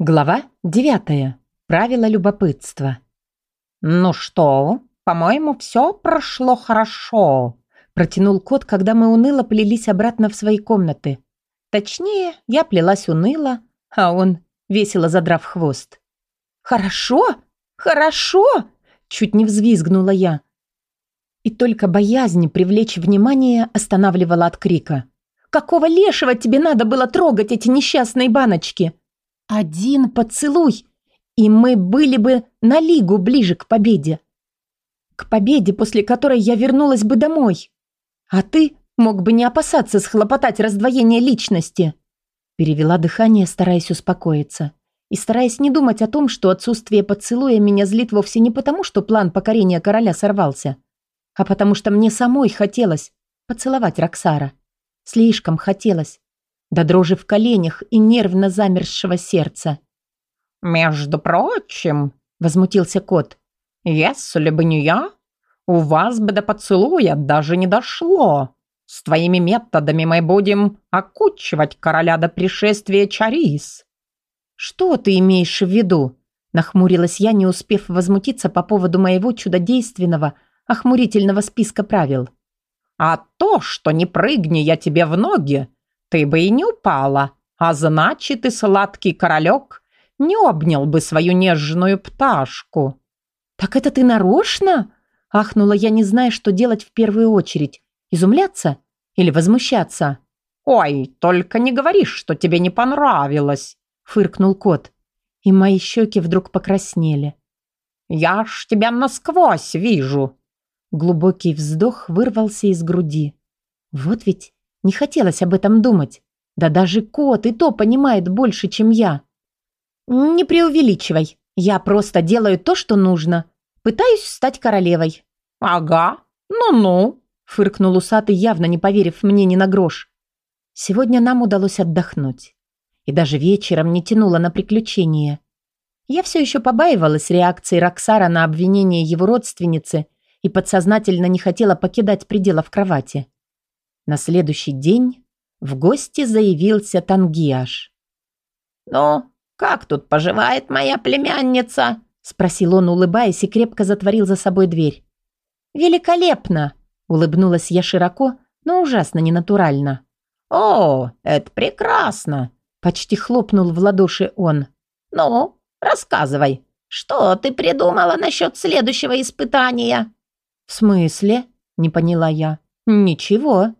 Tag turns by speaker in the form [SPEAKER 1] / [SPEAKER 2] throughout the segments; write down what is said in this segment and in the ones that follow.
[SPEAKER 1] Глава 9. Правила любопытства.
[SPEAKER 2] «Ну что, по-моему, все прошло хорошо», – протянул кот, когда мы уныло плелись обратно в свои комнаты. Точнее, я плелась уныло, а он весело задрав хвост.
[SPEAKER 1] «Хорошо? Хорошо!» – чуть не взвизгнула я. И только боязнь привлечь внимание останавливала от крика. «Какого лешего тебе надо было трогать эти несчастные баночки?» Один поцелуй, и мы были бы на лигу ближе к победе. К победе, после которой я вернулась бы домой. А ты мог бы не опасаться схлопотать раздвоение личности. Перевела дыхание, стараясь успокоиться. И стараясь не думать о том, что отсутствие поцелуя меня злит вовсе не потому, что план покорения короля сорвался, а потому что мне самой хотелось поцеловать Роксара. Слишком хотелось до дрожи в коленях и нервно замерзшего сердца.
[SPEAKER 2] «Между прочим», — возмутился кот, — «если бы не я, у вас бы до поцелуя даже не дошло. С твоими методами мы будем окучивать короля до пришествия Чарис».
[SPEAKER 1] «Что ты имеешь в виду?» — нахмурилась я, не успев возмутиться по поводу моего чудодейственного, охмурительного списка правил.
[SPEAKER 2] «А то, что не прыгни я тебе в ноги, ты бы и не упала, а значит и сладкий королек не обнял бы свою нежную пташку».
[SPEAKER 1] «Так это ты нарочно?» – ахнула я, не зная, что делать в первую очередь. «Изумляться или возмущаться?»
[SPEAKER 2] «Ой, только не говори, что тебе не понравилось», – фыркнул кот.
[SPEAKER 1] И мои щеки вдруг покраснели.
[SPEAKER 2] «Я ж тебя насквозь вижу».
[SPEAKER 1] Глубокий вздох вырвался из груди. Вот ведь не хотелось об этом думать. Да даже кот и то понимает больше, чем я. Не преувеличивай. Я просто делаю то, что нужно. Пытаюсь стать королевой.
[SPEAKER 2] Ага, ну-ну,
[SPEAKER 1] фыркнул усатый, явно не поверив мне ни на грош. Сегодня нам удалось отдохнуть. И даже вечером не тянуло на приключения. Я все еще побаивалась реакции Роксара на обвинение его родственницы и подсознательно не хотела покидать пределов кровати. На следующий день в гости заявился Тангиаш.
[SPEAKER 3] «Ну, как тут поживает моя племянница?»
[SPEAKER 1] спросил он, улыбаясь, и крепко затворил за собой дверь. «Великолепно!» улыбнулась я широко, но ужасно ненатурально.
[SPEAKER 3] «О, это прекрасно!»
[SPEAKER 1] почти хлопнул в ладоши он.
[SPEAKER 3] «Ну, рассказывай, что ты придумала насчет следующего испытания?»
[SPEAKER 1] «В смысле?» – не поняла я. «Ничего».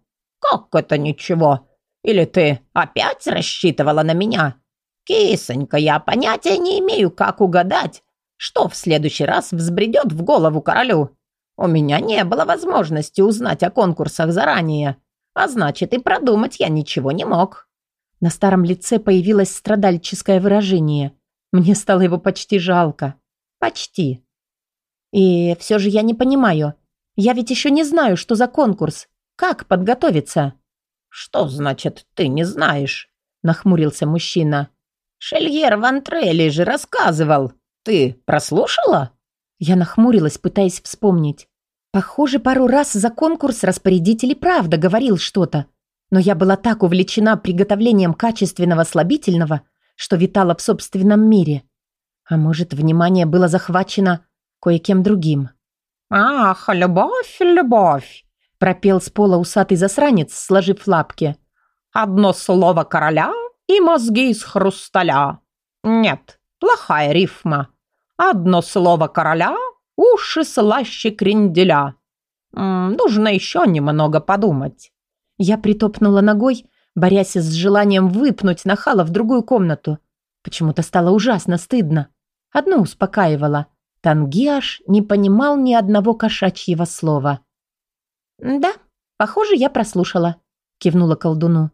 [SPEAKER 3] «Как это ничего? Или ты опять рассчитывала на меня? Кисонька, я понятия не имею, как угадать, что в следующий раз взбредет в голову королю. У меня не было возможности узнать о конкурсах заранее, а значит и продумать я ничего не мог».
[SPEAKER 1] На старом лице появилось страдальческое выражение. Мне стало его почти жалко. Почти. И все же я не понимаю. Я ведь еще не знаю, что за конкурс. Как подготовиться?»
[SPEAKER 3] «Что значит, ты не знаешь?» – нахмурился мужчина.
[SPEAKER 2] «Шельер Вантрелли же рассказывал. Ты прослушала?»
[SPEAKER 1] Я нахмурилась, пытаясь вспомнить. Похоже, пару раз за конкурс распорядитель и правда говорил что-то. Но я была так увлечена приготовлением качественного слабительного, что витала в собственном мире. А может, внимание было захвачено кое-кем другим.
[SPEAKER 2] «Ах, любовь, любовь!»
[SPEAKER 1] Пропел с пола усатый засранец, сложив лапки.
[SPEAKER 2] «Одно слово короля и мозги из хрусталя. Нет, плохая рифма. Одно слово короля, уши слаще кренделя. Нужно еще немного подумать».
[SPEAKER 1] Я притопнула ногой, борясь с желанием выпнуть нахала в другую комнату. Почему-то стало ужасно стыдно. Одно успокаивало. Тангиаш не понимал ни одного кошачьего слова. «Да, похоже, я прослушала», — кивнула колдуну.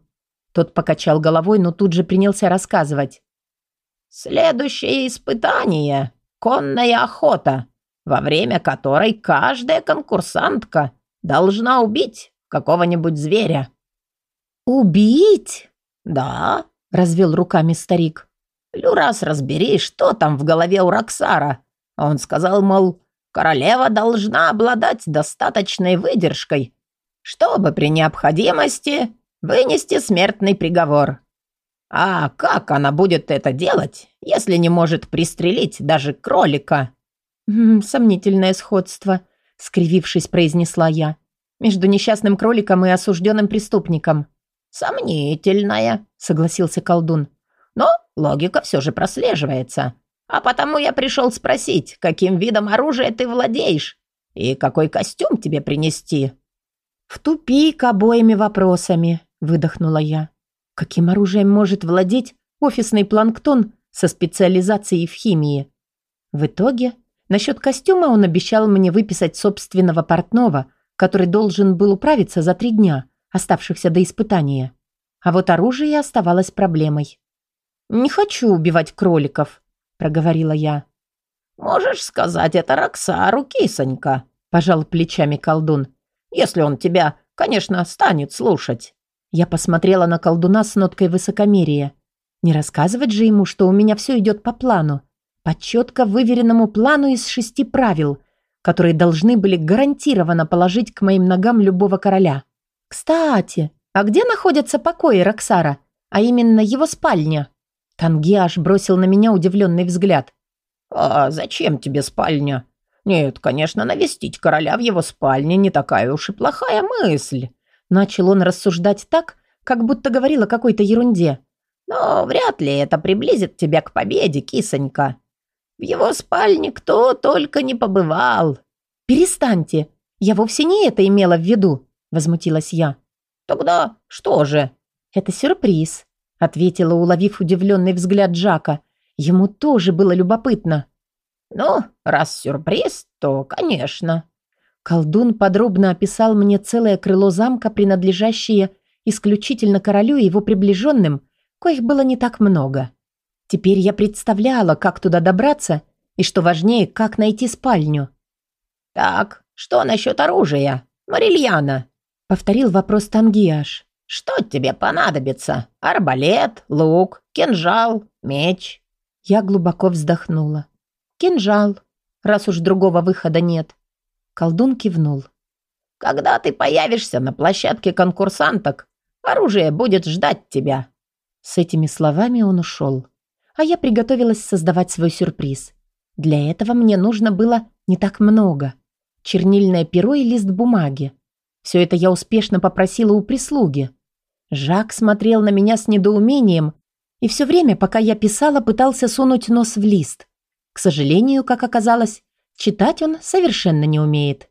[SPEAKER 1] Тот покачал головой, но тут же принялся рассказывать.
[SPEAKER 3] «Следующее испытание — конная охота, во время которой каждая конкурсантка должна убить какого-нибудь зверя».
[SPEAKER 1] «Убить?»
[SPEAKER 3] «Да», —
[SPEAKER 1] развел руками старик.
[SPEAKER 3] «Люрас, разбери, что там в голове у Роксара». Он сказал, мол, Королева должна обладать достаточной выдержкой, чтобы при необходимости вынести смертный приговор. А как она будет это делать, если не может пристрелить даже кролика?
[SPEAKER 1] «М, «Сомнительное сходство», — скривившись, произнесла я. «Между несчастным кроликом и осужденным преступником».
[SPEAKER 3] «Сомнительная», — согласился колдун. «Но логика все же прослеживается. А потому я пришел спросить, каким видом оружия ты владеешь и какой костюм тебе принести?»
[SPEAKER 1] «В тупик обоими вопросами», — выдохнула я. «Каким оружием может владеть офисный планктон со специализацией в химии?» В итоге, насчет костюма он обещал мне выписать собственного портного, который должен был управиться за три дня, оставшихся до испытания. А вот оружие оставалось проблемой. «Не хочу убивать кроликов», — проговорила я.
[SPEAKER 3] «Можешь сказать это Роксару, кисонька», — пожал плечами колдун. «Если он тебя, конечно, станет слушать».
[SPEAKER 1] Я посмотрела на колдуна с ноткой высокомерия. Не рассказывать же ему, что у меня все идет по плану. По четко выверенному плану из шести правил, которые должны были гарантированно положить к моим ногам любого короля. «Кстати, а где находятся покои Роксара? А именно его спальня?» Тангиаш бросил на меня удивленный взгляд.
[SPEAKER 3] «А зачем тебе спальня? Нет, конечно, навестить короля в его спальне не такая уж и плохая мысль».
[SPEAKER 1] Начал он рассуждать так, как будто говорил о какой-то ерунде.
[SPEAKER 3] «Но вряд ли это приблизит тебя к победе, кисонька. В его спальне кто только не побывал».
[SPEAKER 1] «Перестаньте! Я вовсе не это имела в виду», — возмутилась я.
[SPEAKER 3] «Тогда что же?»
[SPEAKER 1] «Это сюрприз», — ответила, уловив удивленный взгляд Джака. Ему тоже было любопытно.
[SPEAKER 3] «Ну, раз сюрприз, то, конечно».
[SPEAKER 1] Колдун подробно описал мне целое крыло замка, принадлежащее исключительно королю и его приближенным, коих было не так много. Теперь я представляла, как туда добраться, и, что важнее, как найти спальню.
[SPEAKER 3] «Так, что насчет оружия, Марильяна?»
[SPEAKER 1] — повторил вопрос Тангиаш.
[SPEAKER 3] «Что тебе понадобится? Арбалет, лук, кинжал, меч?»
[SPEAKER 1] Я глубоко вздохнула. «Кинжал, раз уж другого выхода нет». Колдун кивнул.
[SPEAKER 3] «Когда ты появишься на площадке конкурсанток, оружие будет ждать тебя».
[SPEAKER 1] С этими словами он ушел. А я приготовилась создавать свой сюрприз. Для этого мне нужно было не так много. Чернильное перо и лист бумаги. Все это я успешно попросила у прислуги. Жак смотрел на меня с недоумением, и все время, пока я писала, пытался сунуть нос в лист. К сожалению, как оказалось, читать он совершенно не умеет.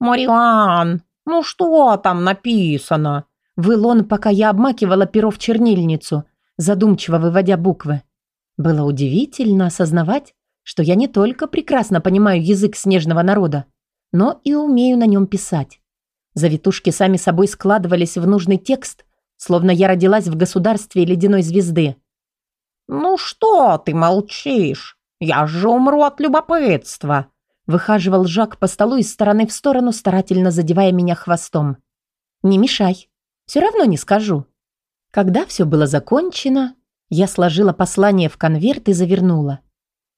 [SPEAKER 2] «Мариан, ну что там написано?»
[SPEAKER 1] Выл он, пока я обмакивала перо в чернильницу, задумчиво выводя буквы. Было удивительно осознавать, что я не только прекрасно понимаю язык снежного народа, но и умею на нем писать. Завитушки сами собой складывались в нужный текст, словно я родилась в государстве ледяной звезды.
[SPEAKER 2] «Ну что ты молчишь? Я же умру от любопытства!»
[SPEAKER 1] Выхаживал Жак по столу из стороны в сторону, старательно задевая меня хвостом. «Не мешай. Все равно не скажу». Когда все было закончено, я сложила послание в конверт и завернула.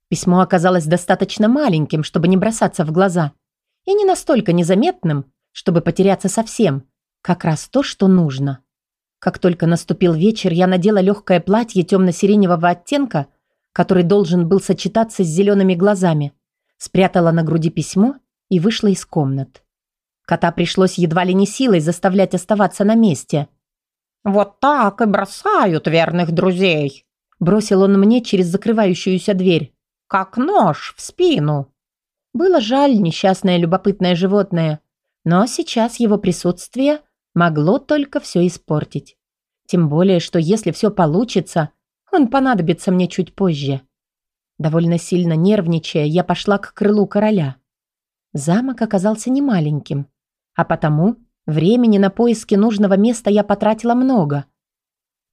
[SPEAKER 1] Письмо оказалось достаточно маленьким, чтобы не бросаться в глаза, и не настолько незаметным, чтобы потеряться совсем. Как раз то, что нужно. Как только наступил вечер, я надела легкое платье темно-сиреневого оттенка, который должен был сочетаться с зелеными глазами, спрятала на груди письмо и вышла из комнат. Кота пришлось едва ли не силой заставлять оставаться на месте.
[SPEAKER 2] «Вот так и бросают верных друзей», —
[SPEAKER 1] бросил он мне через закрывающуюся дверь.
[SPEAKER 2] «Как нож в спину».
[SPEAKER 1] Было жаль несчастное любопытное животное, но сейчас его присутствие могло только все испортить. Тем более, что если все получится, он понадобится мне чуть позже. Довольно сильно нервничая, я пошла к крылу короля. Замок оказался немаленьким, а потому времени на поиски нужного места я потратила много.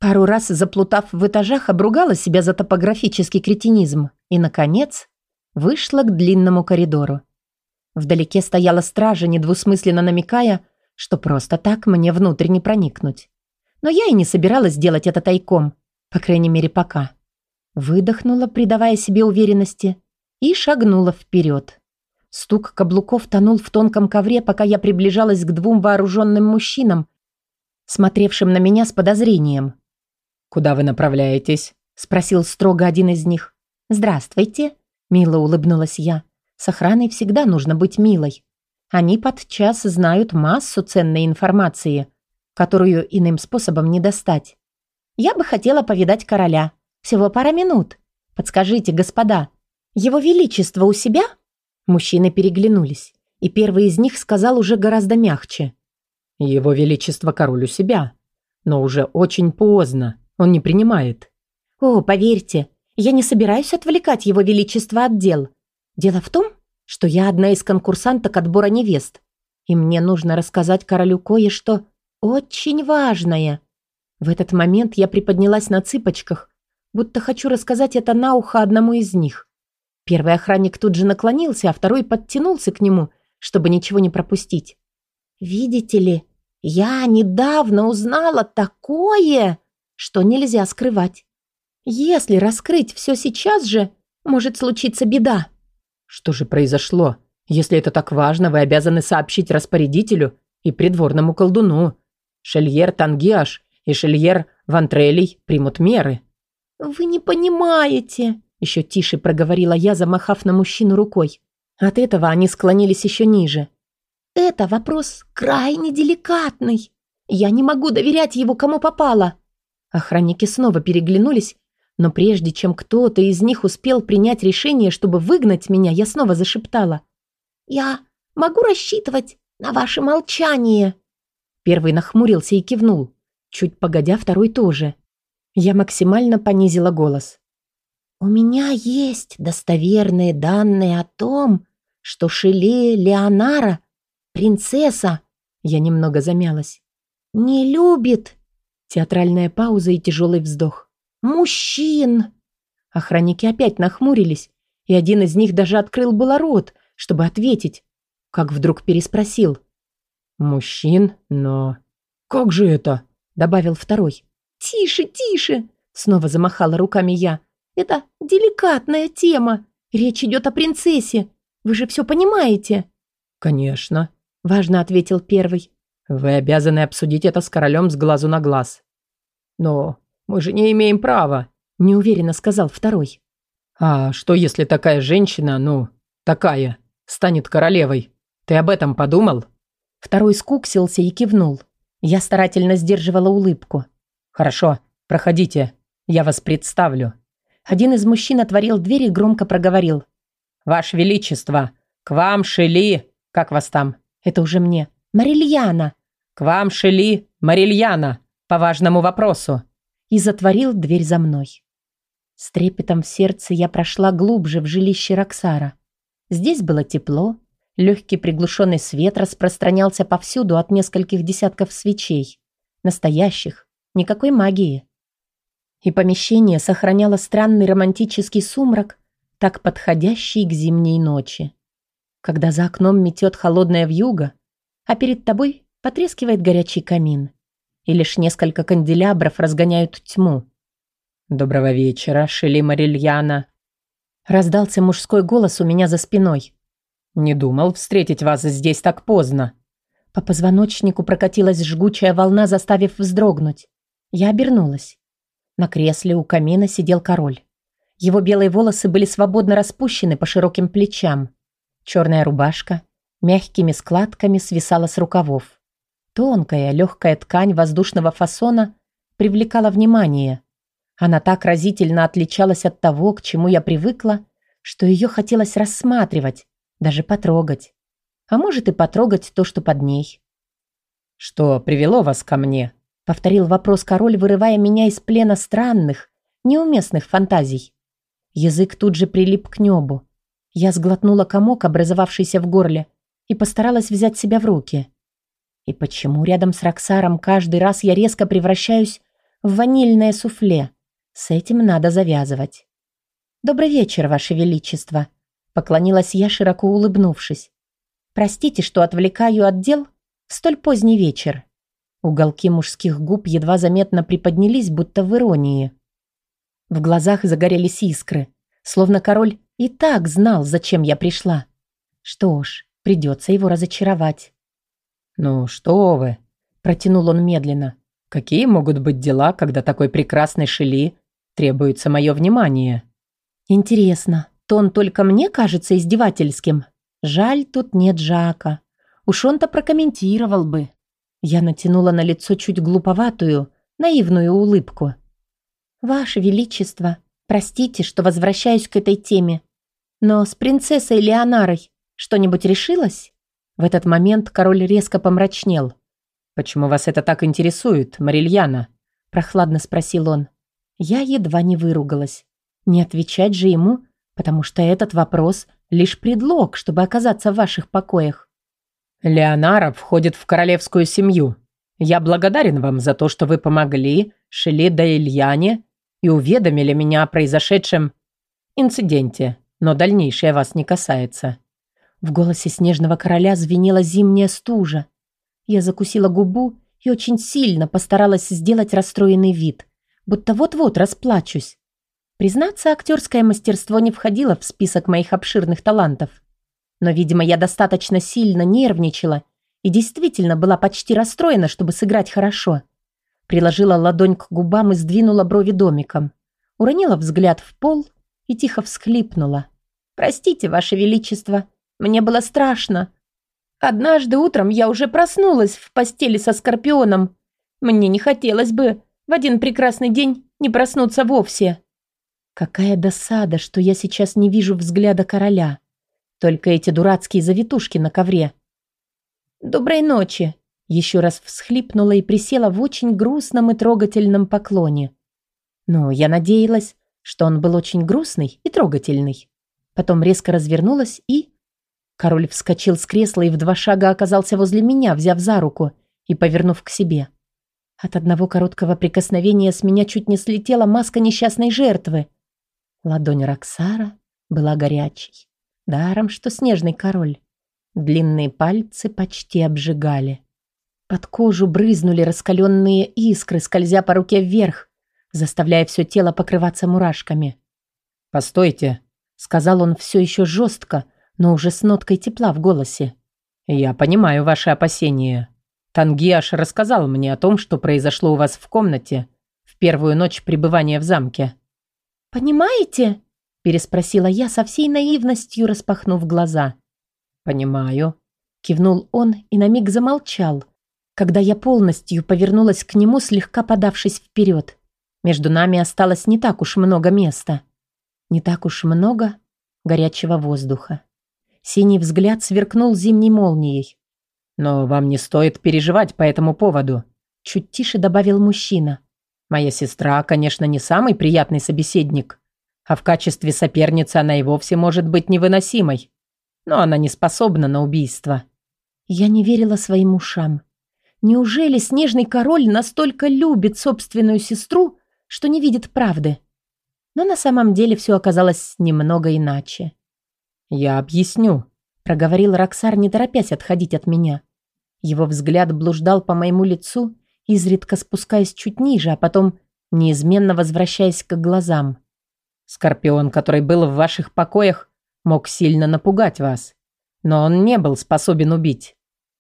[SPEAKER 1] Пару раз, заплутав в этажах, обругала себя за топографический кретинизм и, наконец, вышла к длинному коридору. Вдалеке стояла стража, недвусмысленно намекая, что просто так мне внутрь не проникнуть. Но я и не собиралась делать это тайком, по крайней мере, пока. Выдохнула, придавая себе уверенности, и шагнула вперед. Стук каблуков тонул в тонком ковре, пока я приближалась к двум вооруженным мужчинам, смотревшим на меня с подозрением.
[SPEAKER 2] «Куда вы направляетесь?»
[SPEAKER 1] – спросил строго один из них. «Здравствуйте», – мило улыбнулась я. «С охраной всегда нужно быть милой. Они подчас знают массу ценной информации, которую иным способом не достать. Я бы хотела повидать короля. Всего пара минут. Подскажите, господа, его величество у себя?» Мужчины переглянулись, и первый из них сказал уже гораздо мягче.
[SPEAKER 2] «Его величество король у себя. Но уже очень поздно. Он не принимает».
[SPEAKER 1] «О, поверьте, я не собираюсь отвлекать его величество от дел. Дело в том, что я одна из конкурсанток отбора невест, и мне нужно рассказать королю кое-что очень важное». В этот момент я приподнялась на цыпочках, будто хочу рассказать это на ухо одному из них. Первый охранник тут же наклонился, а второй подтянулся к нему, чтобы ничего не пропустить. «Видите ли, я недавно узнала такое, что нельзя скрывать. Если раскрыть все сейчас же, может случиться беда».
[SPEAKER 2] «Что же произошло? Если это так важно, вы обязаны сообщить распорядителю и придворному колдуну. Шельер Тангиаш и Шельер Вантрелей примут меры».
[SPEAKER 1] «Вы не понимаете», — еще тише проговорила я, замахав на мужчину рукой. От этого они склонились еще ниже. «Это вопрос крайне деликатный. Я не могу доверять его кому попало». Охранники снова переглянулись, но прежде чем кто-то из них успел принять решение, чтобы выгнать меня, я снова зашептала. «Я могу рассчитывать на ваше молчание?» Первый нахмурился и кивнул. Чуть погодя, второй тоже. Я максимально понизила голос. «У меня есть достоверные данные о том, что Шеле Леонара, принцесса...» Я немного замялась. «Не любит...» Театральная пауза и тяжелый вздох. «Мужчин!» Охранники опять нахмурились, и один из них даже открыл было рот, чтобы ответить, как вдруг переспросил.
[SPEAKER 2] «Мужчин? Но... Как же это?»
[SPEAKER 1] добавил второй. «Тише, тише!» Снова замахала руками я. «Это деликатная тема. Речь идет о принцессе. Вы же все понимаете?»
[SPEAKER 2] «Конечно», —
[SPEAKER 1] важно ответил первый.
[SPEAKER 2] «Вы обязаны обсудить это с королем с глазу на глаз». «Но мы же не имеем права», — неуверенно сказал второй. «А что, если такая женщина, ну, такая, станет королевой? Ты об этом подумал?»
[SPEAKER 1] Второй скуксился и кивнул. Я старательно сдерживала улыбку.
[SPEAKER 2] «Хорошо, проходите. Я вас представлю».
[SPEAKER 1] Один из мужчин отворил дверь и громко проговорил.
[SPEAKER 2] «Ваше Величество, к вам шели... Как вас там?»
[SPEAKER 1] «Это уже мне. Марильяна».
[SPEAKER 2] «К вам шели Марильяна. По важному вопросу».
[SPEAKER 1] И затворил дверь за мной. С трепетом в сердце я прошла глубже в жилище Роксара. Здесь было тепло, Легкий приглушенный свет распространялся повсюду от нескольких десятков свечей. Настоящих. Никакой магии. И помещение сохраняло странный романтический сумрак, так подходящий к зимней ночи. Когда за окном метет холодная вьюга, а перед тобой потрескивает горячий камин, и лишь несколько канделябров разгоняют тьму.
[SPEAKER 2] «Доброго вечера, Шели Марильяна!»
[SPEAKER 1] Раздался мужской голос у меня за спиной.
[SPEAKER 2] «Не думал встретить вас здесь так поздно».
[SPEAKER 1] По позвоночнику прокатилась жгучая волна, заставив вздрогнуть. Я обернулась. На кресле у камина сидел король. Его белые волосы были свободно распущены по широким плечам. Черная рубашка мягкими складками свисала с рукавов. Тонкая, легкая ткань воздушного фасона привлекала внимание. Она так разительно отличалась от того, к чему я привыкла, что ее хотелось рассматривать, даже потрогать. А может и потрогать то, что под ней.
[SPEAKER 2] «Что привело вас ко мне?»
[SPEAKER 1] — повторил вопрос король, вырывая меня из плена странных, неуместных фантазий. Язык тут же прилип к небу. Я сглотнула комок, образовавшийся в горле, и постаралась взять себя в руки. И почему рядом с Роксаром каждый раз я резко превращаюсь в ванильное суфле? С этим надо завязывать. «Добрый вечер, Ваше Величество», Поклонилась я, широко улыбнувшись. «Простите, что отвлекаю от дел в столь поздний вечер». Уголки мужских губ едва заметно приподнялись, будто в иронии. В глазах загорелись искры, словно король и так знал, зачем я пришла. Что ж, придется его разочаровать.
[SPEAKER 2] «Ну что вы?» – протянул он медленно. Какие могут быть дела, когда такой прекрасной Шели требуется мое внимание?
[SPEAKER 1] Интересно, тон только мне кажется издевательским? Жаль, тут нет Жака. Уж он-то прокомментировал бы. Я натянула на лицо чуть глуповатую, наивную улыбку. «Ваше Величество, простите, что возвращаюсь к этой теме, но с принцессой Леонарой что-нибудь решилось?» В этот момент король резко помрачнел.
[SPEAKER 2] «Почему вас это так интересует, Марильяна?» – прохладно спросил он.
[SPEAKER 1] Я едва не выругалась. Не отвечать же ему, потому что этот вопрос – лишь предлог, чтобы оказаться в ваших покоях.
[SPEAKER 2] «Леонара входит в королевскую семью. Я благодарен вам за то, что вы помогли Шеле да Ильяне и уведомили меня о произошедшем инциденте, но дальнейшее вас не касается».
[SPEAKER 1] В голосе снежного короля звенела зимняя стужа. Я закусила губу и очень сильно постаралась сделать расстроенный вид, будто вот-вот расплачусь. Признаться, актерское мастерство не входило в список моих обширных талантов. Но, видимо, я достаточно сильно нервничала и действительно была почти расстроена, чтобы сыграть хорошо. Приложила ладонь к губам и сдвинула брови домиком. Уронила взгляд в пол и тихо всхлипнула. «Простите, Ваше Величество, мне было страшно. Однажды утром я уже проснулась в постели со Скорпионом. Мне не хотелось бы в один прекрасный день не проснуться вовсе. Какая досада, что я сейчас не вижу взгляда короля. Только эти дурацкие завитушки на ковре. «Доброй ночи!» Еще раз всхлипнула и присела в очень грустном и трогательном поклоне. Но я надеялась, что он был очень грустный и трогательный. Потом резко развернулась и Король вскочил с кресла и в два шага оказался возле меня, взяв за руку и повернув к себе. От одного короткого прикосновения с меня чуть не слетела маска несчастной жертвы. Ладонь Роксара была горячей. Даром, что снежный король. Длинные пальцы почти обжигали. Под кожу брызнули раскаленные искры, скользя по руке вверх, заставляя все тело покрываться мурашками.
[SPEAKER 2] «Постойте», — сказал он все еще жестко, но уже с ноткой тепла в голосе. «Я понимаю ваши опасения. Тангиаш рассказал мне о том, что произошло у вас в комнате в первую ночь пребывания в замке».
[SPEAKER 1] «Понимаете?» – переспросила я со всей наивностью, распахнув глаза.
[SPEAKER 2] «Понимаю», –
[SPEAKER 1] кивнул он и на миг замолчал, когда я полностью повернулась к нему, слегка подавшись вперед. Между нами осталось не так уж много места. Не так уж много горячего воздуха. Синий взгляд сверкнул зимней молнией.
[SPEAKER 2] «Но вам не стоит переживать по этому поводу», — чуть тише добавил мужчина. «Моя сестра, конечно, не самый приятный собеседник, а в качестве соперницы она и вовсе может быть невыносимой. Но она не способна на убийство».
[SPEAKER 1] Я не верила своим ушам. Неужели снежный король настолько любит собственную сестру, что не видит правды? Но на самом деле все оказалось немного иначе.
[SPEAKER 2] «Я объясню», — проговорил Роксар, не торопясь отходить от меня. Его взгляд блуждал по моему лицу, изредка спускаясь чуть ниже, а потом неизменно возвращаясь к глазам. «Скорпион, который был в ваших покоях, мог сильно напугать вас, но он не был способен убить.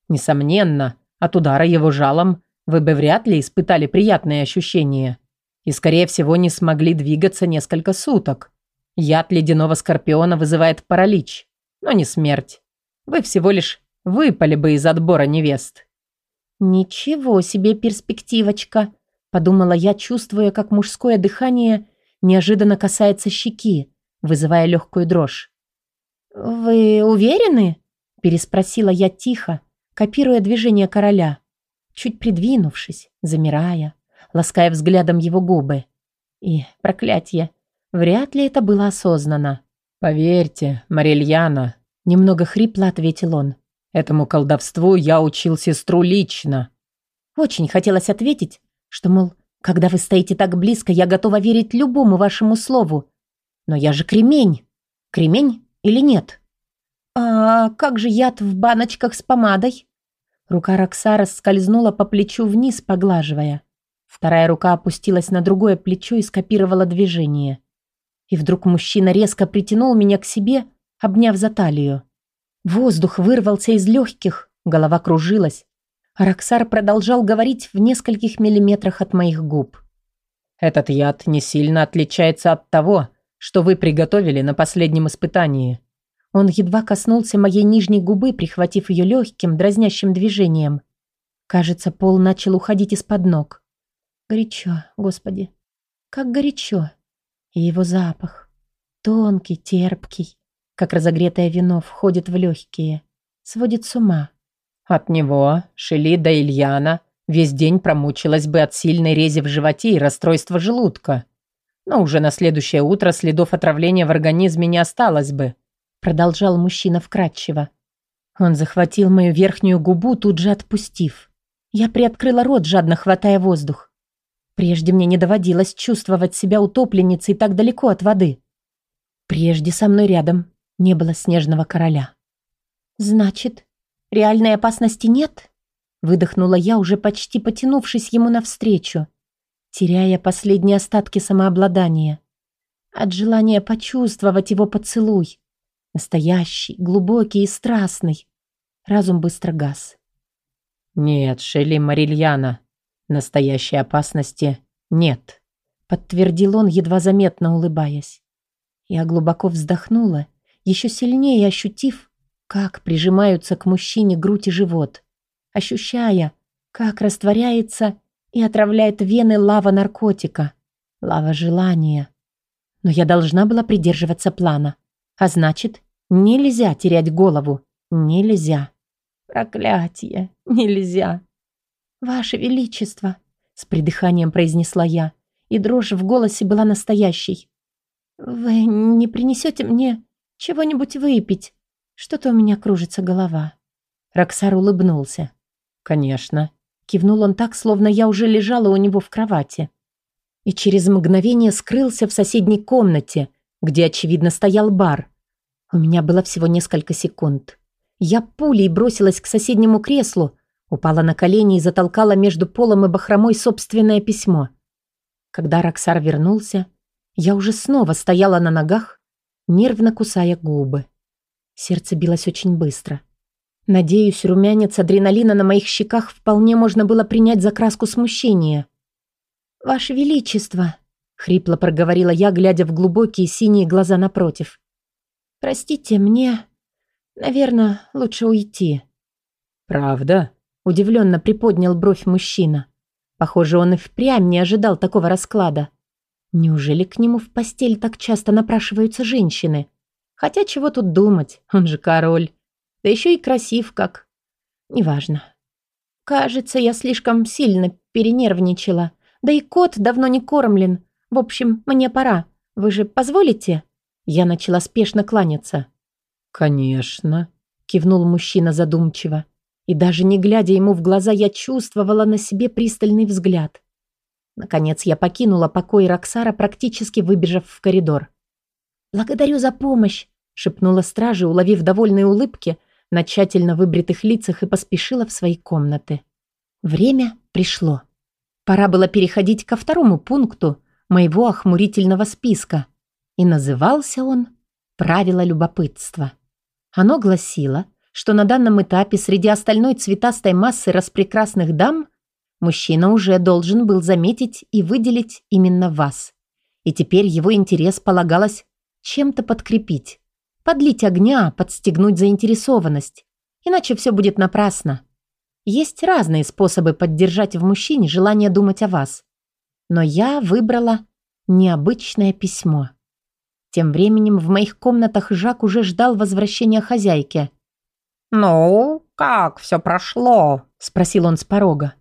[SPEAKER 2] Несомненно, от удара его жалом вы бы вряд ли испытали приятные ощущения и, скорее всего, не смогли двигаться несколько суток. Яд ледяного скорпиона вызывает паралич, но не смерть. Вы всего лишь выпали бы из отбора невест».
[SPEAKER 1] «Ничего себе перспективочка», — подумала я, чувствуя, как мужское дыхание неожиданно касается щеки, вызывая легкую дрожь. «Вы уверены?» — переспросила я тихо, копируя движение короля, чуть придвинувшись, замирая, лаская взглядом его губы. И, проклятье, Вряд ли это было осознанно.
[SPEAKER 2] «Поверьте, Марильяна», — немного хрипло ответил он. «Этому колдовству я учил сестру лично».
[SPEAKER 1] Очень хотелось ответить, что, мол, когда вы стоите так близко, я готова верить любому вашему слову. Но я же кремень. Кремень или нет? А как же яд в баночках с помадой? Рука Роксара скользнула по плечу вниз, поглаживая. Вторая рука опустилась на другое плечо и скопировала движение. И вдруг мужчина резко притянул меня к себе, обняв за талию. Воздух вырвался из легких, голова кружилась. Роксар продолжал говорить в нескольких миллиметрах от моих губ.
[SPEAKER 2] «Этот яд не сильно отличается от того, что вы приготовили на последнем испытании».
[SPEAKER 1] Он едва коснулся моей нижней губы, прихватив ее легким, дразнящим движением. Кажется, пол начал уходить из-под ног. Горячо, господи, как горячо. И его запах. Тонкий, терпкий, как разогретое вино входит в легкие. Сводит с ума.
[SPEAKER 2] От него, Шелида Ильяна, весь день промучилась бы от сильной рези в животе и расстройства желудка. Но уже на следующее утро следов отравления в организме не осталось бы.
[SPEAKER 1] Продолжал мужчина вкратчиво. Он захватил мою верхнюю губу, тут же отпустив. Я приоткрыла рот, жадно хватая воздух. Прежде мне не доводилось чувствовать себя утопленницей так далеко от воды. Прежде со мной рядом не было снежного короля. «Значит, реальной опасности нет?» Выдохнула я, уже почти потянувшись ему навстречу, теряя последние остатки самообладания. От желания почувствовать его поцелуй. Настоящий, глубокий и страстный. Разум быстро гас.
[SPEAKER 2] «Нет, Шелли Марильяна, настоящей опасности нет»,
[SPEAKER 1] подтвердил он, едва заметно улыбаясь. Я глубоко вздохнула, еще сильнее ощутив, как прижимаются к мужчине грудь и живот, ощущая, как растворяется и отравляет вены лава наркотика, лава желания. Но я должна была придерживаться плана. А значит, нельзя терять голову. Нельзя. Проклятие! Нельзя! «Ваше Величество!» — с придыханием произнесла я, и дрожь в голосе была настоящей. «Вы не принесете мне чего-нибудь выпить? Что-то у меня кружится голова». Роксар улыбнулся.
[SPEAKER 2] «Конечно».
[SPEAKER 1] Кивнул он так, словно я уже лежала у него в кровати. И через мгновение скрылся в соседней комнате, где, очевидно, стоял бар. У меня было всего несколько секунд. Я пулей бросилась к соседнему креслу, упала на колени и затолкала между полом и бахромой собственное письмо. Когда Роксар вернулся, я уже снова стояла на ногах, нервно кусая губы. Сердце билось очень быстро. Надеюсь, румянец адреналина на моих щеках вполне можно было принять за краску смущения. «Ваше Величество!» — хрипло проговорила я, глядя в глубокие синие глаза напротив. «Простите, мне...» Наверное, лучше уйти.
[SPEAKER 2] Правда?
[SPEAKER 1] Удивленно приподнял бровь мужчина. Похоже, он и впрямь не ожидал такого расклада. Неужели к нему в постель так часто напрашиваются женщины? Хотя чего тут думать, он же король. Да еще и красив как. Неважно. Кажется, я слишком сильно перенервничала. Да и кот давно не кормлен. В общем, мне пора. Вы же позволите? Я начала спешно кланяться.
[SPEAKER 2] «Конечно», — кивнул мужчина задумчиво.
[SPEAKER 1] И даже не глядя ему в глаза, я чувствовала на себе пристальный взгляд. Наконец я покинула покой Роксара, практически выбежав в коридор. «Благодарю за помощь», — шепнула стража, уловив довольные улыбки на тщательно выбритых лицах и поспешила в свои комнаты. Время пришло. Пора было переходить ко второму пункту моего охмурительного списка. И назывался он «Правило любопытства». Оно гласило, что на данном этапе среди остальной цветастой массы распрекрасных дам мужчина уже должен был заметить и выделить именно вас. И теперь его интерес полагалось чем-то подкрепить, подлить огня, подстегнуть заинтересованность. Иначе все будет напрасно. Есть разные способы поддержать в мужчине желание думать о вас. Но я выбрала необычное письмо. Тем временем в моих комнатах Жак уже ждал возвращения хозяйки.
[SPEAKER 3] «Ну, как все прошло?» – спросил он с порога.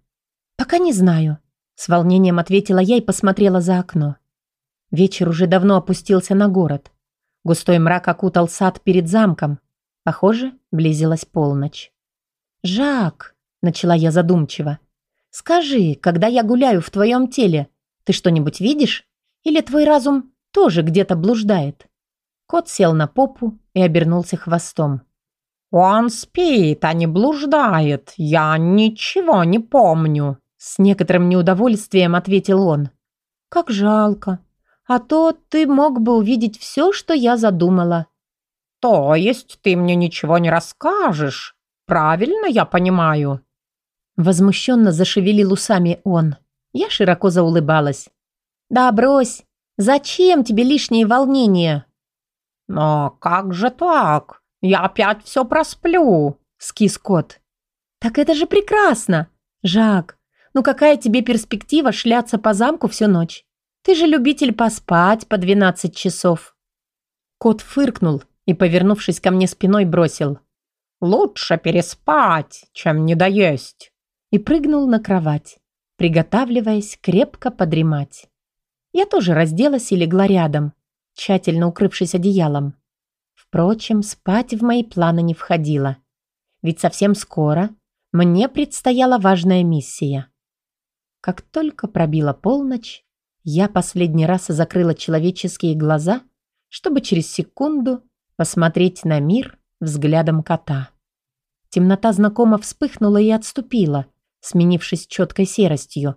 [SPEAKER 1] «Пока не знаю», – с волнением ответила я и посмотрела за окно. Вечер уже давно опустился на город. Густой мрак окутал сад перед замком. Похоже, близилась полночь. «Жак», – начала я задумчиво, – «скажи, когда я гуляю в твоем теле, ты что-нибудь видишь? Или твой разум тоже где-то блуждает. Кот сел на попу и обернулся хвостом.
[SPEAKER 3] «Он спит, а не блуждает. Я ничего не помню», —
[SPEAKER 1] с некоторым неудовольствием ответил он. «Как жалко. А то ты мог бы увидеть все, что я задумала».
[SPEAKER 3] «То есть ты мне ничего не расскажешь? Правильно я понимаю?»
[SPEAKER 1] Возмущенно зашевелил усами он. Я широко заулыбалась. «Да брось! Зачем тебе лишние волнения?»
[SPEAKER 2] «Но как же так? Я опять все просплю!» — скис кот.
[SPEAKER 1] «Так это же прекрасно! Жак, ну какая тебе перспектива шляться по замку всю ночь? Ты же любитель поспать по двенадцать часов». Кот фыркнул и, повернувшись ко мне спиной, бросил.
[SPEAKER 2] «Лучше переспать, чем недоесть!»
[SPEAKER 1] И прыгнул на кровать, приготавливаясь крепко подремать. Я тоже разделась и легла рядом, тщательно укрывшись одеялом. Впрочем, спать в мои планы не входило. Ведь совсем скоро мне предстояла важная миссия. Как только пробила полночь, я последний раз закрыла человеческие глаза, чтобы через секунду посмотреть на мир взглядом кота. Темнота знакомо вспыхнула и отступила, сменившись четкой серостью,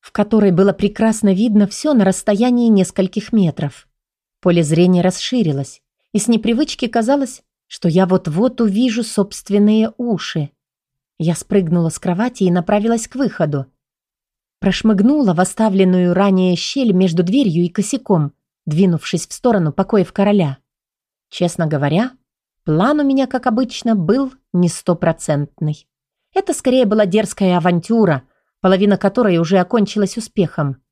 [SPEAKER 1] в которой было прекрасно видно все на расстоянии нескольких метров. Поле зрения расширилось, и с непривычки казалось, что я вот-вот увижу собственные уши. Я спрыгнула с кровати и направилась к выходу. Прошмыгнула в оставленную ранее щель между дверью и косяком, двинувшись в сторону покоев короля. Честно говоря, план у меня, как обычно, был не стопроцентный. Это скорее была дерзкая авантюра, половина которой уже окончилась успехом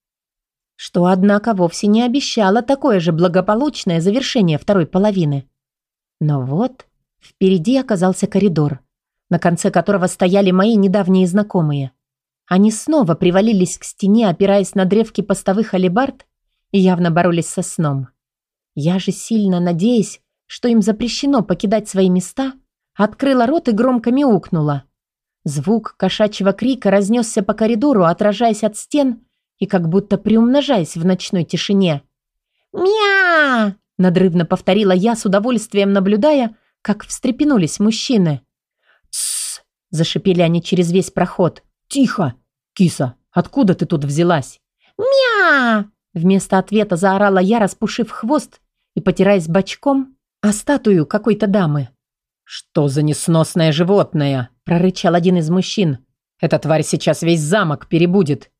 [SPEAKER 1] что, однако, вовсе не обещало такое же благополучное завершение второй половины. Но вот впереди оказался коридор, на конце которого стояли мои недавние знакомые. Они снова привалились к стене, опираясь на древки постовых алебард и явно боролись со сном. Я же, сильно надеясь, что им запрещено покидать свои места, открыла рот и громко мяукнула. Звук кошачьего крика разнесся по коридору, отражаясь от стен и как будто приумножаясь в ночной тишине. «Мя!» – надрывно повторила я, с удовольствием наблюдая, как встрепенулись мужчины.
[SPEAKER 2] «Тссс!» – зашипели они через весь проход. «Тихо! Киса, откуда ты тут взялась?»
[SPEAKER 1] «Мя!» Вместо ответа заорала я, распушив хвост и потираясь бочком о статую какой-то дамы.
[SPEAKER 2] «Что за несносное животное?» – прорычал один из мужчин. «Эта тварь сейчас весь замок перебудет.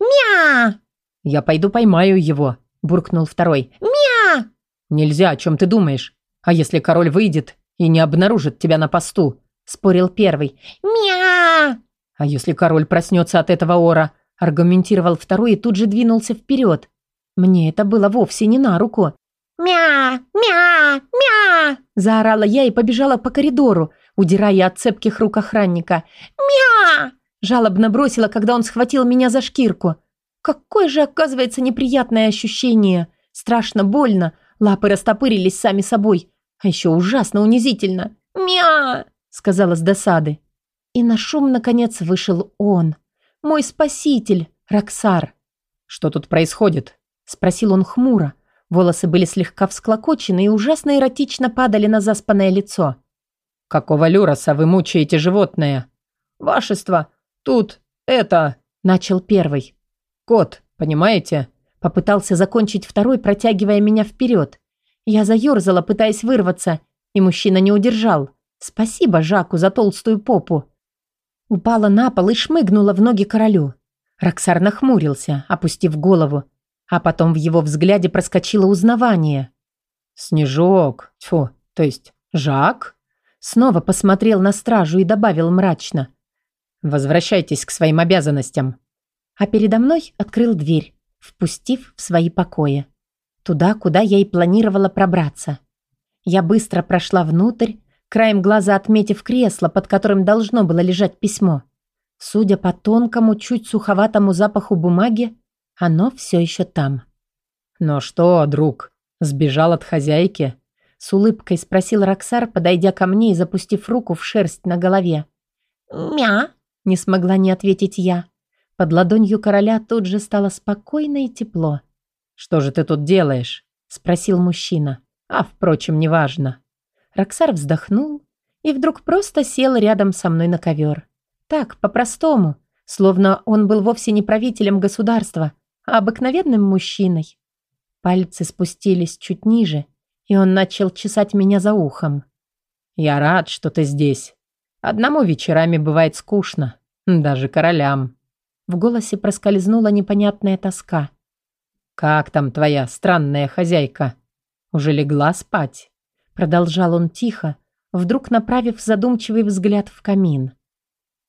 [SPEAKER 1] «Мя!»
[SPEAKER 2] «Я пойду поймаю его», – буркнул второй.
[SPEAKER 1] «Мя!»
[SPEAKER 2] «Нельзя, о чем ты думаешь? А если король выйдет и не обнаружит тебя на посту?» – спорил первый.
[SPEAKER 1] «Мя!»
[SPEAKER 2] «А если король проснется от этого ора?» – аргументировал второй и тут же двинулся вперед. Мне это было вовсе не на руку.
[SPEAKER 1] «Мя! Мя! Мя!» – заорала я и побежала по коридору, удирая от цепких рук охранника. «Мя!» Жалобно бросила, когда он схватил меня за шкирку. Какое же, оказывается, неприятное ощущение. Страшно больно. Лапы растопырились сами собой. А еще ужасно унизительно. «Мя!» — сказала с досады. И на шум, наконец, вышел он. Мой спаситель, Роксар.
[SPEAKER 2] «Что тут происходит?»
[SPEAKER 1] — спросил он хмуро. Волосы были слегка всклокочены и ужасно эротично падали на заспанное лицо.
[SPEAKER 2] «Какого люроса вы мучаете животное?» «Вашество, «Тут это...» – начал первый. «Кот, понимаете?» Попытался закончить второй, протягивая меня вперед. Я заерзала, пытаясь вырваться, и мужчина не удержал. Спасибо Жаку за толстую попу. Упала на пол и шмыгнула в ноги королю. Роксар нахмурился, опустив голову, а потом в его взгляде проскочило узнавание. «Снежок, тьфу, то есть Жак?» Снова посмотрел на стражу и добавил мрачно. Возвращайтесь к своим обязанностям. А передо мной открыл дверь, впустив в свои покои. Туда, куда я и планировала пробраться. Я быстро прошла внутрь, краем глаза отметив кресло, под которым должно было лежать письмо. Судя по тонкому, чуть суховатому запаху бумаги, оно все еще там. «Ну что, друг, сбежал от хозяйки?»
[SPEAKER 1] С улыбкой спросил Роксар, подойдя ко мне и запустив руку в шерсть на голове. «Мя!» Не смогла не ответить я. Под ладонью короля тут же стало спокойно и тепло.
[SPEAKER 2] «Что же ты тут делаешь?» – спросил мужчина. «А, впрочем, неважно».
[SPEAKER 1] Роксар вздохнул и вдруг просто сел рядом со мной на ковер. Так, по-простому, словно он был вовсе не правителем государства, а обыкновенным мужчиной. Пальцы спустились чуть ниже, и он начал чесать меня за ухом.
[SPEAKER 2] «Я рад, что ты здесь. Одному вечерами бывает скучно. Даже королям. В голосе проскользнула непонятная тоска. «Как там твоя странная хозяйка? Уже легла спать?» Продолжал он тихо, вдруг направив задумчивый взгляд в камин.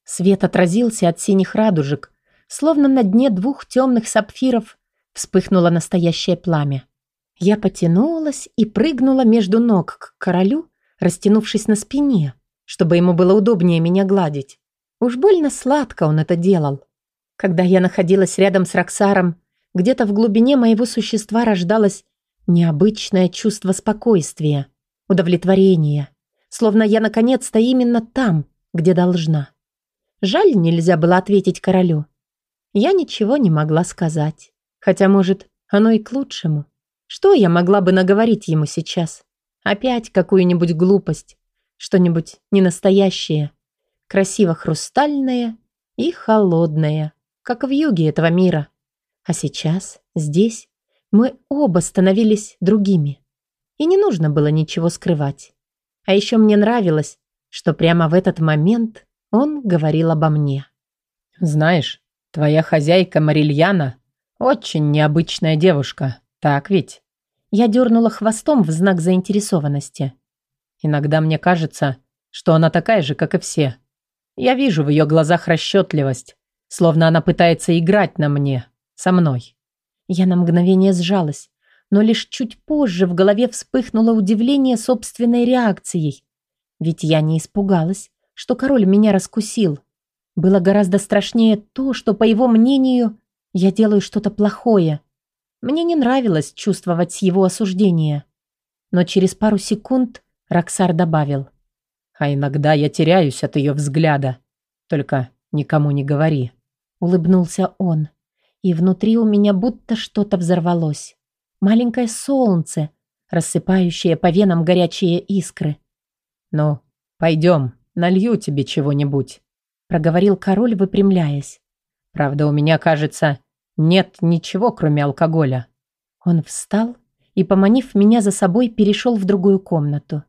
[SPEAKER 2] Свет отразился от синих радужек, словно на дне двух темных сапфиров вспыхнуло настоящее пламя. Я потянулась и прыгнула между ног к королю, растянувшись на спине, чтобы ему было удобнее меня гладить. Уж больно сладко он это делал. Когда я находилась рядом с Роксаром, где-то в глубине моего существа рождалось необычное чувство спокойствия, удовлетворения, словно я наконец-то именно там, где должна. Жаль, нельзя было ответить королю. Я ничего не могла сказать. Хотя, может, оно и к лучшему. Что я могла бы наговорить ему сейчас? Опять какую-нибудь глупость, что-нибудь ненастоящее, красиво хрустальное и холодное, как в юге этого мира. А сейчас, здесь, мы оба становились другими. И не нужно было ничего скрывать. А еще мне нравилось, что прямо в этот момент он говорил обо мне. «Знаешь, твоя хозяйка Марильяна очень необычная девушка, так ведь?» Я дернула хвостом в знак заинтересованности. Иногда мне кажется, что она такая же, как и все. Я вижу в ее глазах расчетливость, словно она пытается играть на мне, со мной. Я на мгновение сжалась, но лишь чуть позже в голове вспыхнуло удивление собственной реакцией. Ведь я не испугалась, что король меня раскусил. Было гораздо страшнее то, что, по его мнению, я делаю что-то плохое – мне не нравилось чувствовать его осуждение. Но через пару секунд Роксар добавил. «А иногда я теряюсь от ее взгляда. Только никому не говори». Улыбнулся он. И внутри у меня будто что-то взорвалось. Маленькое солнце, рассыпающее по венам горячие искры. «Ну, пойдем, налью тебе чего-нибудь», проговорил король, выпрямляясь. «Правда, у меня, кажется, нет ничего, кроме алкоголя. Он встал и, поманив меня за собой, перешел в другую комнату.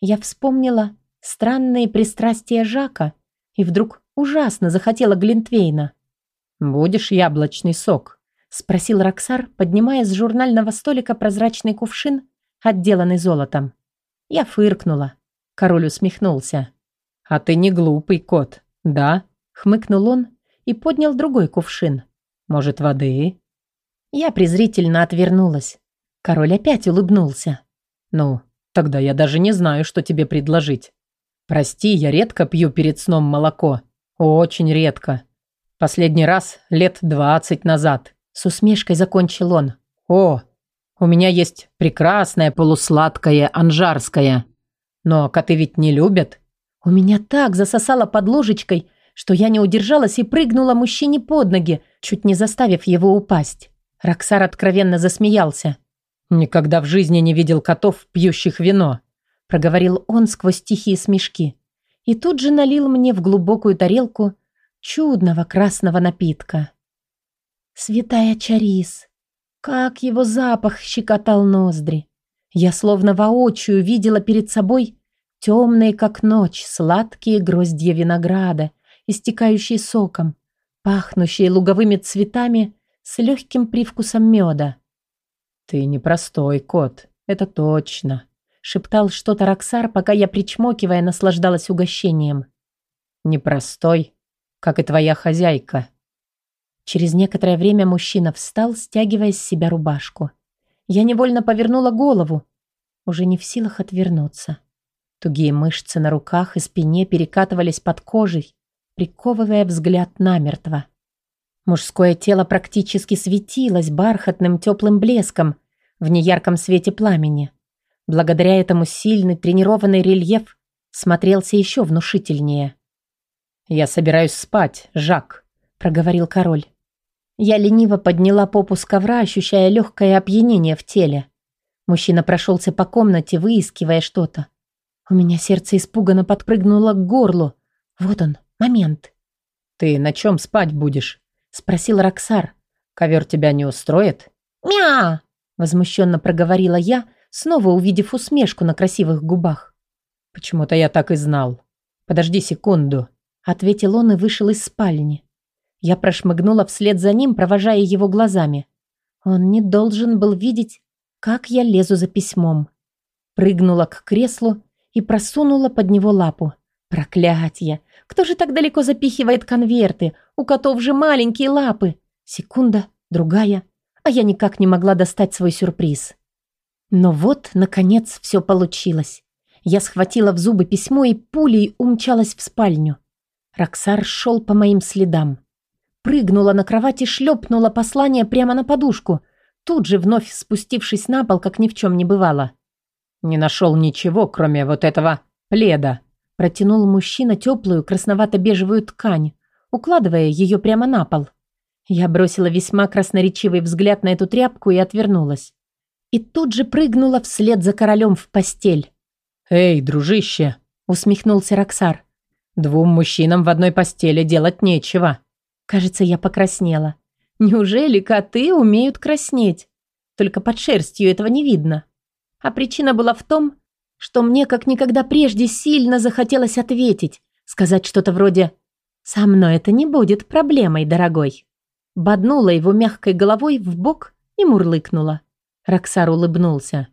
[SPEAKER 2] Я вспомнила странные пристрастия Жака и вдруг ужасно захотела Глинтвейна. «Будешь яблочный сок?» — спросил Роксар, поднимая с журнального столика прозрачный кувшин, отделанный золотом. Я фыркнула. Король усмехнулся. «А ты не глупый кот, да?» — хмыкнул он и поднял другой кувшин. Может, воды?» Я презрительно отвернулась. Король опять улыбнулся. «Ну, тогда я даже не знаю, что тебе предложить. Прости, я редко пью перед сном молоко. Очень редко. Последний раз лет двадцать назад». С усмешкой закончил он. «О, у меня есть прекрасное полусладкое анжарское. Но коты ведь не любят». У меня так засосало под ложечкой, что я не удержалась и прыгнула мужчине под ноги, чуть не заставив его упасть. Роксар откровенно засмеялся. «Никогда в жизни не видел котов, пьющих вино», проговорил он сквозь тихие смешки. И тут же налил мне в глубокую тарелку чудного красного напитка. Святая Чарис! Как его запах щекотал ноздри! Я словно воочию видела перед собой темные, как ночь, сладкие гроздья винограда, истекающие соком, пахнущие луговыми цветами с легким привкусом меда. «Ты непростой кот, это точно», — шептал что-то Роксар, пока я, причмокивая, наслаждалась угощением. «Непростой, как и твоя хозяйка». Через некоторое время мужчина встал, стягивая с себя рубашку. Я невольно повернула голову, уже не в силах отвернуться. Тугие мышцы на руках и спине перекатывались под кожей, приковывая взгляд намертво. Мужское тело практически светилось бархатным теплым блеском в неярком свете пламени. Благодаря этому сильный тренированный рельеф смотрелся еще внушительнее. «Я собираюсь спать, Жак», — проговорил король. Я лениво подняла попу с ковра, ощущая легкое опьянение в теле. Мужчина прошелся по комнате, выискивая что-то. У меня сердце испуганно подпрыгнуло к горлу. Вот он, момент. «Ты на чем спать будешь?» — спросил Роксар. «Ковер тебя не устроит?»
[SPEAKER 1] «Мя!» — возмущенно проговорила я, снова увидев усмешку на красивых губах.
[SPEAKER 2] «Почему-то я так и знал. Подожди секунду».
[SPEAKER 1] ответил он и вышел из спальни. Я прошмыгнула вслед за ним, провожая его глазами. Он не должен был видеть, как я лезу за письмом. Прыгнула к креслу и просунула под него лапу. Проклятье! Кто же так далеко запихивает конверты? У котов же маленькие лапы. Секунда, другая, а я никак не могла достать свой сюрприз. Но вот, наконец, все получилось. Я схватила в зубы письмо и пулей умчалась в спальню. Роксар шел по моим следам. Прыгнула на кровать и шлепнула послание прямо на подушку, тут же вновь спустившись на пол, как ни в чем не бывало.
[SPEAKER 2] «Не нашел ничего, кроме вот этого пледа»,
[SPEAKER 1] протянул мужчина теплую красновато-бежевую ткань, укладывая ее прямо на пол. Я бросила весьма красноречивый взгляд на эту тряпку и отвернулась. И тут же прыгнула вслед за королем в постель.
[SPEAKER 2] «Эй, дружище!» — усмехнулся Роксар. «Двум мужчинам в одной постели делать нечего».
[SPEAKER 1] Кажется, я покраснела. Неужели коты умеют краснеть? Только под шерстью этого не видно. А причина была в том, что мне как никогда прежде сильно захотелось ответить, сказать что-то вроде «Со мной это не будет проблемой, дорогой». Боднула его мягкой головой в бок и мурлыкнула. Роксар улыбнулся.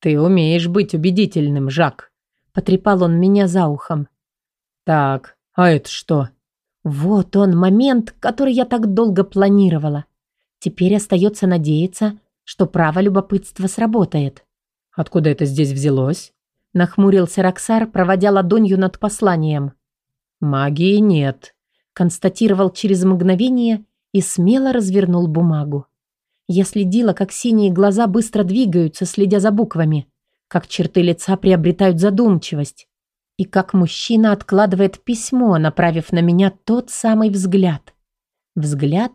[SPEAKER 2] «Ты умеешь быть убедительным, Жак», — потрепал он меня за ухом. «Так, а это что?»
[SPEAKER 1] Вот он момент, который я так долго планировала. Теперь остается надеяться, что право любопытства сработает.
[SPEAKER 2] «Откуда это здесь взялось?»
[SPEAKER 1] — нахмурился Роксар, проводя ладонью над посланием.
[SPEAKER 2] «Магии нет», — констатировал через мгновение и смело развернул бумагу.
[SPEAKER 1] Я следила, как синие глаза быстро двигаются, следя за буквами, как черты лица приобретают задумчивость, и как мужчина откладывает письмо, направив на меня тот самый взгляд. Взгляд,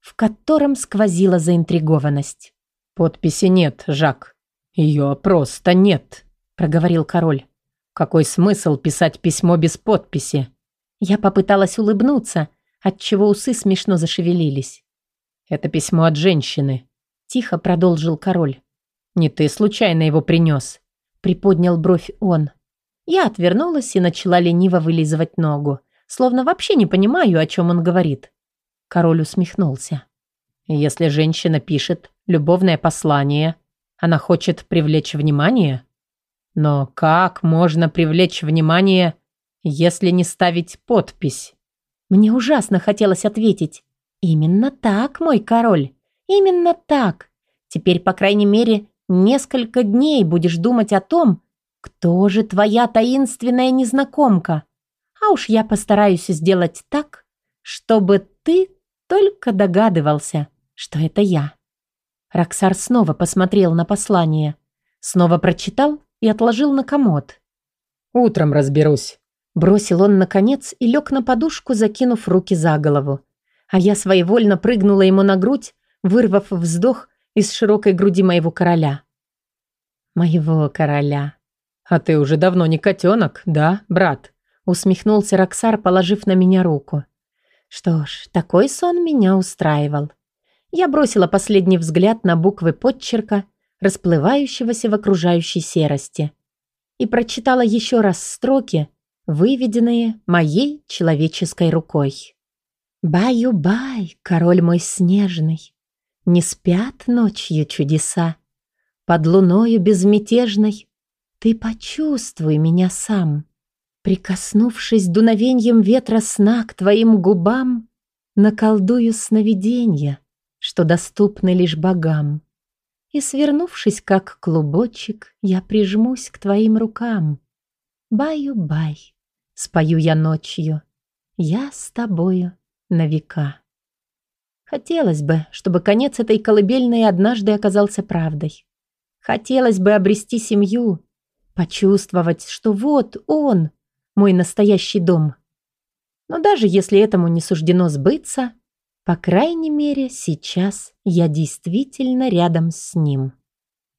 [SPEAKER 1] в котором сквозила заинтригованность.
[SPEAKER 2] «Подписи нет, Жак. Ее просто нет», — проговорил король. «Какой смысл писать письмо без подписи?»
[SPEAKER 1] Я попыталась улыбнуться, отчего усы смешно зашевелились.
[SPEAKER 2] «Это письмо от женщины», —
[SPEAKER 1] тихо продолжил король.
[SPEAKER 2] «Не ты случайно его принес?»
[SPEAKER 1] — приподнял бровь он. Я отвернулась и начала лениво вылизывать ногу, словно вообще не понимаю, о чем он говорит. Король усмехнулся.
[SPEAKER 2] «Если женщина пишет любовное послание, она хочет привлечь внимание? Но как можно привлечь внимание, если не ставить подпись?»
[SPEAKER 1] Мне ужасно хотелось ответить. «Именно так, мой король, именно так. Теперь, по крайней мере, несколько дней будешь думать о том, кто же твоя таинственная незнакомка. А уж я постараюсь сделать так, чтобы ты только догадывался, что это я». Роксар снова посмотрел на послание, снова прочитал и отложил на комод.
[SPEAKER 2] «Утром разберусь», —
[SPEAKER 1] бросил он наконец и лег на подушку, закинув руки за голову а я своевольно прыгнула ему на грудь, вырвав вздох из широкой груди моего короля. Моего короля.
[SPEAKER 2] «А ты уже давно не котенок, да, брат?»
[SPEAKER 1] усмехнулся Роксар, положив на меня руку. Что ж, такой сон меня устраивал. Я бросила последний взгляд на буквы подчерка, расплывающегося в окружающей серости, и прочитала еще раз строки, выведенные моей человеческой рукой. Баю-бай, король мой снежный, Не спят ночью чудеса. Под луною безмятежной Ты почувствуй меня сам. Прикоснувшись дуновеньем ветра сна К твоим губам, Наколдую сновиденья, Что доступны лишь богам. И, свернувшись, как клубочек, Я прижмусь к твоим рукам. Баю-бай, спою я ночью, Я с тобою на века. Хотелось бы, чтобы конец этой колыбельной однажды оказался правдой. Хотелось бы обрести семью, почувствовать, что вот он, мой настоящий дом. Но даже если этому не суждено сбыться, по крайней мере, сейчас я действительно рядом с ним,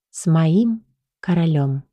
[SPEAKER 1] с моим королем.